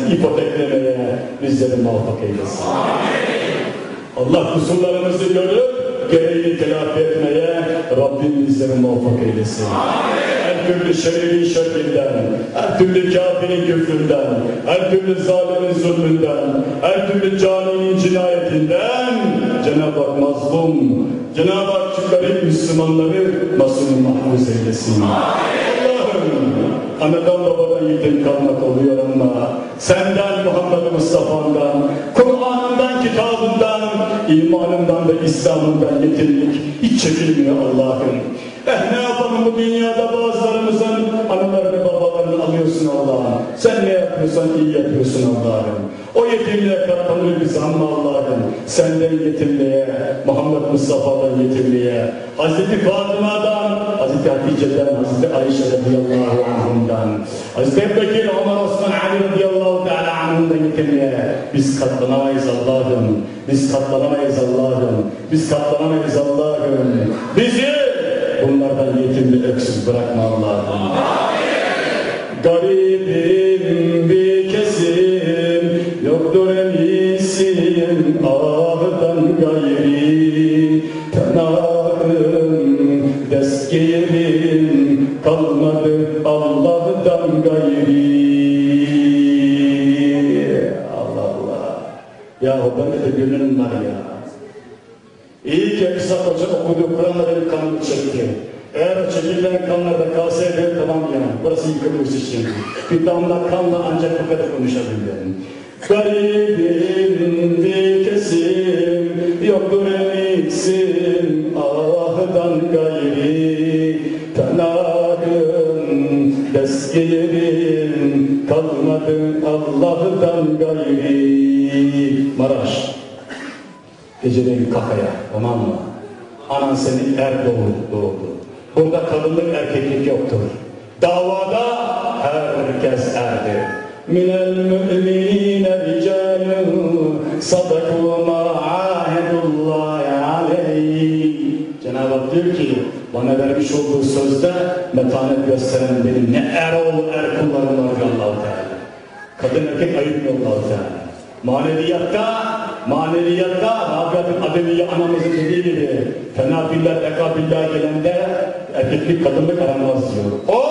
Mustafa'sına ipoteklemeye bizleri muvaffak eylesin. Allah kusurlarımızı görüp gereğini telafi etmeye Rabbim bizleri muvaffak eylesin. Her türlü şerrin şerrinden, her türlü kafirin küfründen, her türlü zalimin zulmünden, her türlü caninin cinayetinden Cenab-ı Hak mazlum, Cenab-ı Hak garip Müslümanları masum mahfuz eylesin. Allah'ım anadan babadan yetim kalmak oluyor ama senden Muhammed Mustafa'ndan, Kur'an'ından, kitabından, imanından ve İslam'ından yetinlik hiç çekilmiyor Allah'ım. Eh ne yapalım bu dünyada bazılarımızın analarını babalarını alıyorsun Allah'ım. Sen ne yapıyorsan iyi yapıyorsun Allah'ım. O yetimliğe katlanır biz ama Allah'ım. Senden yetimliğe, Muhammed Mustafa'dan yetimliğe, Hazreti Fatıma'dan, Hazreti Hatice'den, Hazreti Ayşe radıyallahu anhumdan, Hazreti Ebubekir, Ömer, Osman, Ali radıyallahu teala anhumdan yetimliğe biz katlanamayız Allah'ım. Biz katlanamayız Allah'ım. Biz katlanamayız Allah'ım. Bizi bunlardan yetimli öksüz bırakma Allah'ım. Koca okudu, Kur'an'da bir kanını çekti. Eğer çekilen kanlar da kalsaydı tamam yani. Burası yıkılmış şimdi. Bir damla kanla ancak bu kadar konuşabilirim. Garibim bir kesim, yoktur emitsim, ahdan gayri. Tanarım, destgirim, kalmadı Allah'tan gayri. Maraş. Geceleyin kafaya tamam mı? Anan seni er doğurdu, doğurdu. Burada kadınlık erkeklik yoktur. Davada herkes erdir. Minel müminine ricalun sadaku ma ahedullahi aleyh. Cenab-ı Hak diyor ki bana vermiş olduğu sözde metanet gösteren benim ne er oğlu er kullarım var diyor allah Teala. Kadın erkek ayırmıyor allah Teala. Maneviyatta, maneviyatta Rabiat'ın Adeviye anamızın dediği gibi fena billah, eka billah gelende erkeklik kadınlık aramaz diyor. O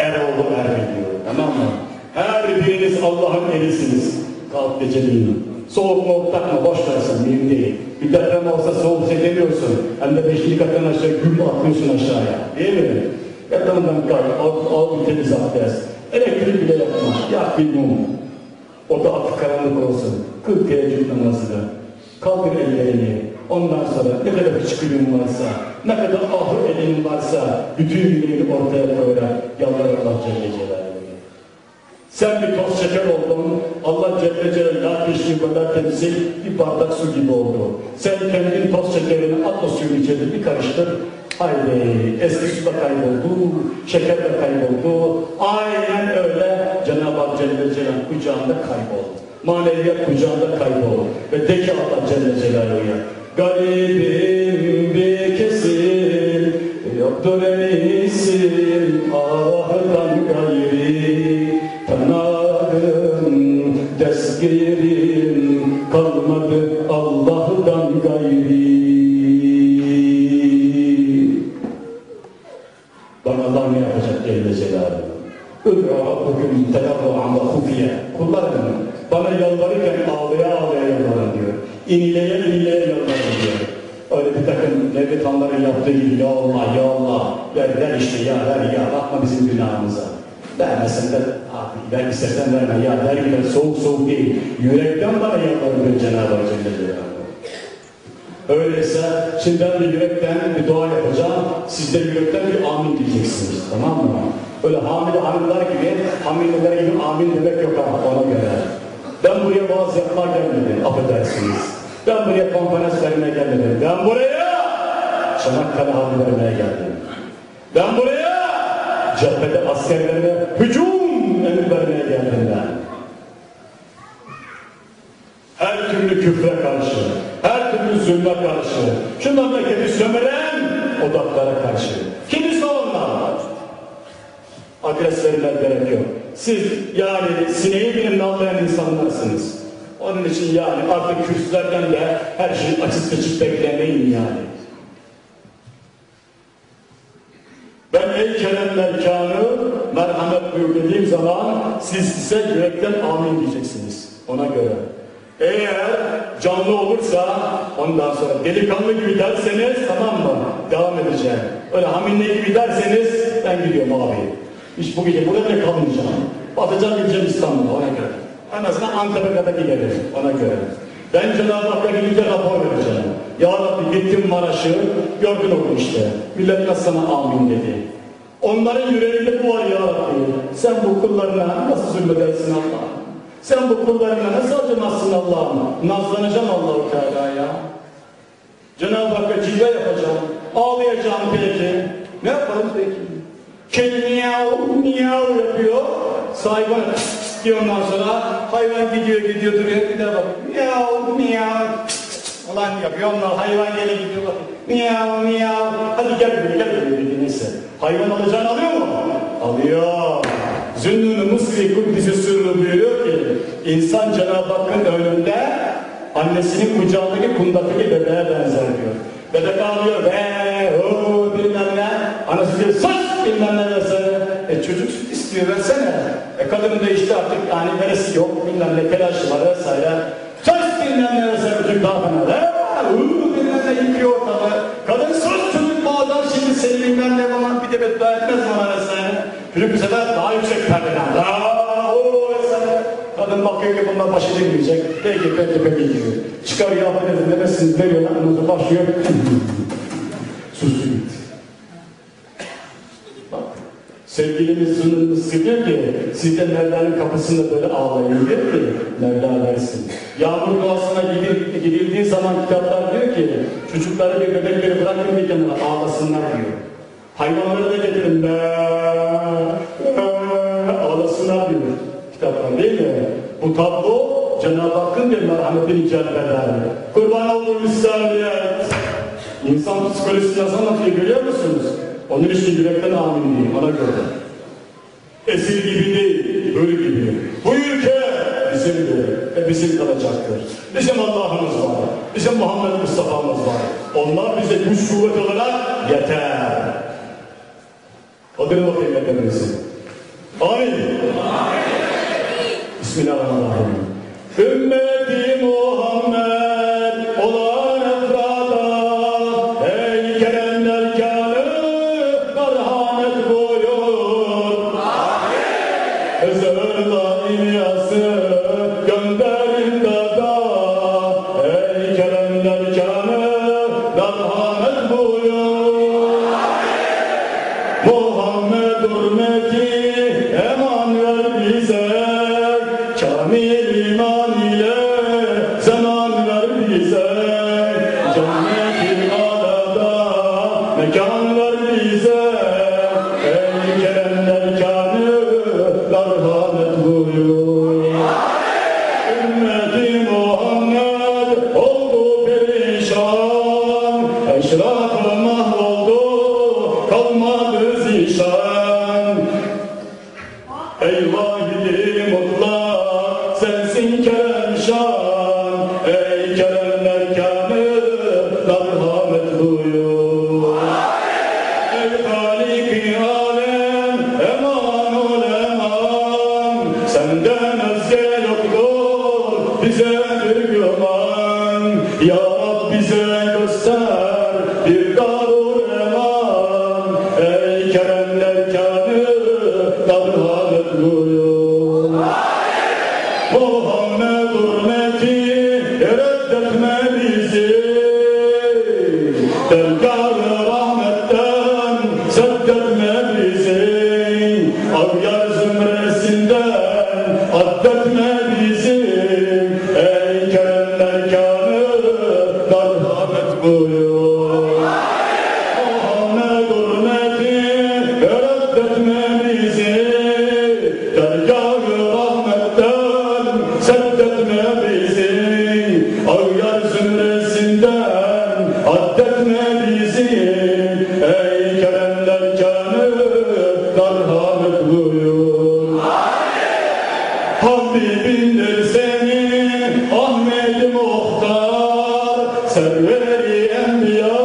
er oğlu er diyor. Tamam mı? Her biriniz Allah'ın elisiniz. Kalk geceliğin. Soğuk mu takma boş versin mühim değil. Bir deprem olsa soğuk hissedemiyorsun. Hem de beşinci kattan aşağı gül atıyorsun aşağıya. Değil mi? Yatağından kalk, al, al temiz abdest. Elektrik bile yapma. Yak bir mum. O da atı karanlık olsun. Kıl teheccüd namazını. Kaldır ellerini. Ondan sonra ne kadar hıçkırığın varsa, ne kadar ahı elin varsa, bütün yüreğini ortaya koyarak yalvar Allah Celle Celaluhu. Sen bir toz şeker oldun, Allah Celle Celaluhu pişti kadar temsil bir bardak su gibi oldu. Sen kendin toz şekerini at o suyun içine bir karıştır. Haydi eski su da kayboldu, şeker de kayboldu. Aynen öyle kucağında kayboldu. Maneviyat kucağında kayboldu. Ve de ki Allah Celle Celaluhu'ya Garibim bir kesim Yoktur enisim ahdan gayri Tanarım desgirim Kalmadı Allah'tan gayri Bana Allah ne yapacak Celle Celaluhu? Üd'u rabbukum tedarru'an diyor. İnileye inileye yalvarın diyor. Öyle bir takım devlet hanların yaptığı gibi ya Allah ya Allah ver, ver işte ya ver ya bakma bizim günahımıza. Vermesen de abi ver istersen verme ya ver gider soğuk soğuk değil. Yürekten bana yalvarın diyor Cenab-ı Hak Celle Celaluhu. Öyleyse şimdi ben bir yürekten bir dua yapacağım. Siz de yürekten bir amin diyeceksiniz. Tamam mı? Öyle hamile hanımlar gibi, hamileler gibi amin demek yok ama ona göre. Ben buraya vaaz yapmaya gelmedim, affedersiniz. Ben buraya konferans vermeye gelmedim. Ben buraya Çanakkale harbi vermeye geldim. Ben buraya cephede askerlerine hücum emir vermeye geldim ben. Her türlü küfre karşı, her türlü zulme karşı, şu memleketi sömüren odaklara karşı. Kimisi onlar. Adres vermeye gerek. Siz yani sineği bilimle anlayan insanlarsınız. Onun için yani artık kürsülerden de her şeyi açık seçik beklemeyin yani. Ben ey keremler kânı merhamet buyur zaman siz ise yürekten amin diyeceksiniz. Ona göre. Eğer canlı olursa ondan sonra delikanlı gibi derseniz tamam mı? Devam edeceğim. Öyle haminle gibi derseniz ben gidiyorum abi. Hiç bu gece burada bile kalmayacağım. Batacağım gideceğim İstanbul'a ona göre. En azından Ankara'ya kadar giderim ona göre. Ben Cenab-ı Hakk'a gidince rapor vereceğim. Ya Rabbi gittim Maraş'ı, gördün oku işte. Millet nasıl sana amin dedi. Onların yüreğinde bu var ya Rabbi. Sen bu kullarına nasıl zulmedersin Allah'ım? Sen bu kullarına nasıl acımazsın Allah'ım? Nazlanacağım Allah-u Teala'ya. Cenab-ı Hakk'a cilve yapacağım. Ağlayacağım peki. Ne yaparım peki? Kedi miyav miyav yapıyor. Sahibi diyor ondan sonra hayvan gidiyor gidiyor duruyor. Bir de bak miyav miyav. Ulan yapıyor. Onlar hayvan gene gidiyor bak miyav hadi gel buraya gel buraya neyse. Hayvan alacağını alıyor mu? alıyor. Zünnün-ü Mısri Kuddisi Sırrı buyuruyor ki insan Cenab-ı Hakk'ın önünde annesinin kucağındaki kundaktaki bebeğe benzer diyor. Bebek ağlıyor. Ve hu bilmem ne. Anası diyor sus! bilmem ne vesaire çocuk süt istiyor versene e kadının da işte artık yani veresi yok bilmem ne telaşı var vesaire sus bilmem ne vesaire çocuk daha fena ve hu bilmem ne yıkıyor ortalığı kadın sus çocuk bu şimdi seni bilmem ne falan bir de beddua etmez bana vesaire çocuk bu sefer daha yüksek perdeden daha o vesaire Kadın bakıyor ki bunlar başı dinleyecek. Peki peki peki diyor. Çıkar ya affedersin demezsiniz veriyorlar. Ondan sonra başlıyor. [laughs] Sustu gitti. Sevgilimiz Zünnümüz diyor ki siz de Mevla'nın kapısında böyle ağlayın diyor ki Mevla versin. Yağmur duasına gidil, gidildiği zaman kitaplar diyor ki çocukları bir bebekleri bırakın bir kenara ağlasınlar diyor. Hayvanları da getirin be, ağlasınlar diyor kitaplar değil mi? Bu tablo Cenab-ı Hakk'ın bir merhametini celbeder. Kurban olduğum İslamiyet. İnsan psikolojisi nasıl anlatıyor görüyor musunuz? Onun için yürekten amin diyeyim ona göre. Esir gibi değil, ölü gibi. Bu ülke bizimdir ve bizim kalacaktır. Bizim Allah'ımız var, bizim Muhammed Mustafa'mız var. Onlar bize güç kuvvet olarak yeter. Adını bakayım yeterinizi. Amin. Bismillahirrahmanirrahim. Ümmeti the NBA.